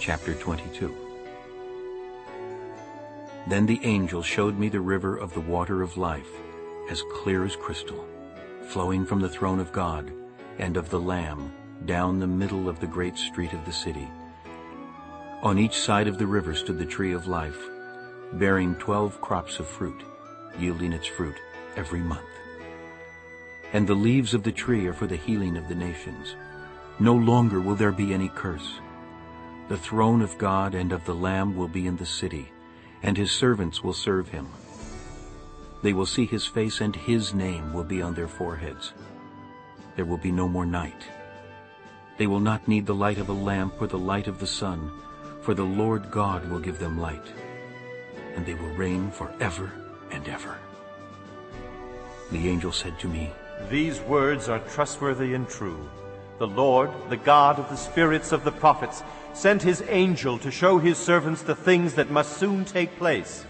Chapter 22 Then the angel showed me the river of the water of life, as clear as crystal, flowing from the throne of God and of the Lamb down the middle of the great street of the city. On each side of the river stood the tree of life, bearing twelve crops of fruit, yielding its fruit every month. And the leaves of the tree are for the healing of the nations. No longer will there be any curse. The throne of God and of the Lamb will be in the city, and his servants will serve him. They will see his face, and his name will be on their foreheads. There will be no more night. They will not need the light of a lamp or the light of the sun, for the Lord God will give them light, and they will reign forever and ever. The angel said to me, These words are trustworthy and true. The Lord, the God of the spirits of the prophets, sent his angel to show his servants the things that must soon take place.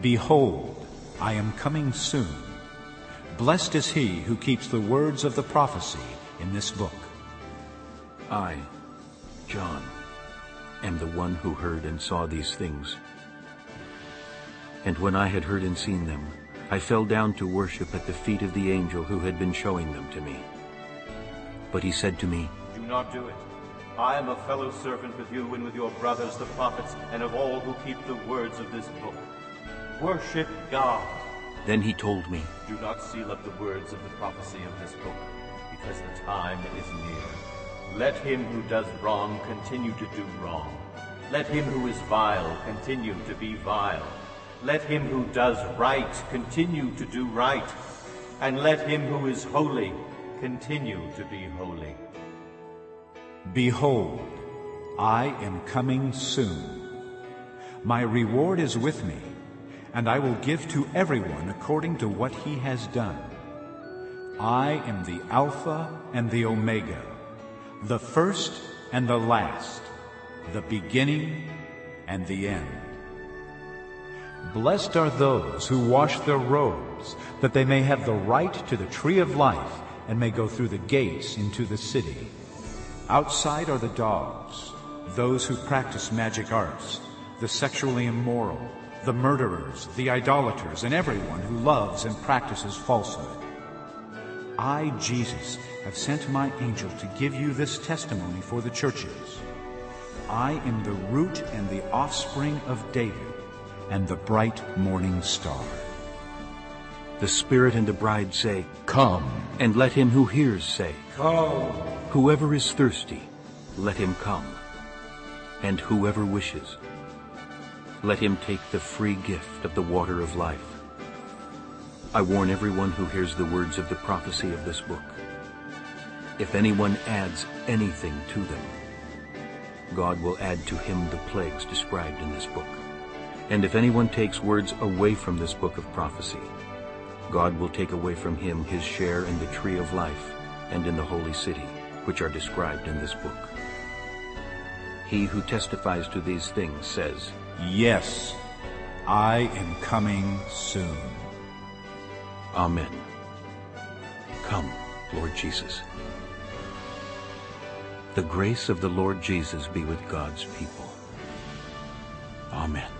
Behold, I am coming soon. Blessed is he who keeps the words of the prophecy in this book. I, John, am the one who heard and saw these things. And when I had heard and seen them, I fell down to worship at the feet of the angel who had been showing them to me. But he said to me, Do not do it. I am a fellow servant with you and with your brothers the prophets and of all who keep the words of this book. Worship God. Then he told me, Do not seal up the words of the prophecy of this book, because the time is near. Let him who does wrong continue to do wrong. Let him who is vile continue to be vile. Let him who does right continue to do right. And let him who is holy continue to be holy. Behold, I am coming soon. My reward is with me, and I will give to everyone according to what he has done. I am the Alpha and the Omega, the first and the last, the beginning and the end. Blessed are those who wash their robes, that they may have the right to the tree of life and may go through the gates into the city. Outside are the dogs, those who practice magic arts, the sexually immoral, the murderers, the idolaters, and everyone who loves and practices falsehood. I, Jesus, have sent my angel to give you this testimony for the churches. I am the root and the offspring of David, and the bright morning star. The Spirit and the bride say, Come. And let him who hears say, Come. Whoever is thirsty, let him come. And whoever wishes, let him take the free gift of the water of life. I warn everyone who hears the words of the prophecy of this book. If anyone adds anything to them, God will add to him the plagues described in this book. And if anyone takes words away from this book of prophecy, God will take away from him his share in the tree of life and in the holy city, which are described in this book. He who testifies to these things says, Yes, I am coming soon. Amen. Come, Lord Jesus. The grace of the Lord Jesus be with God's people. Amen.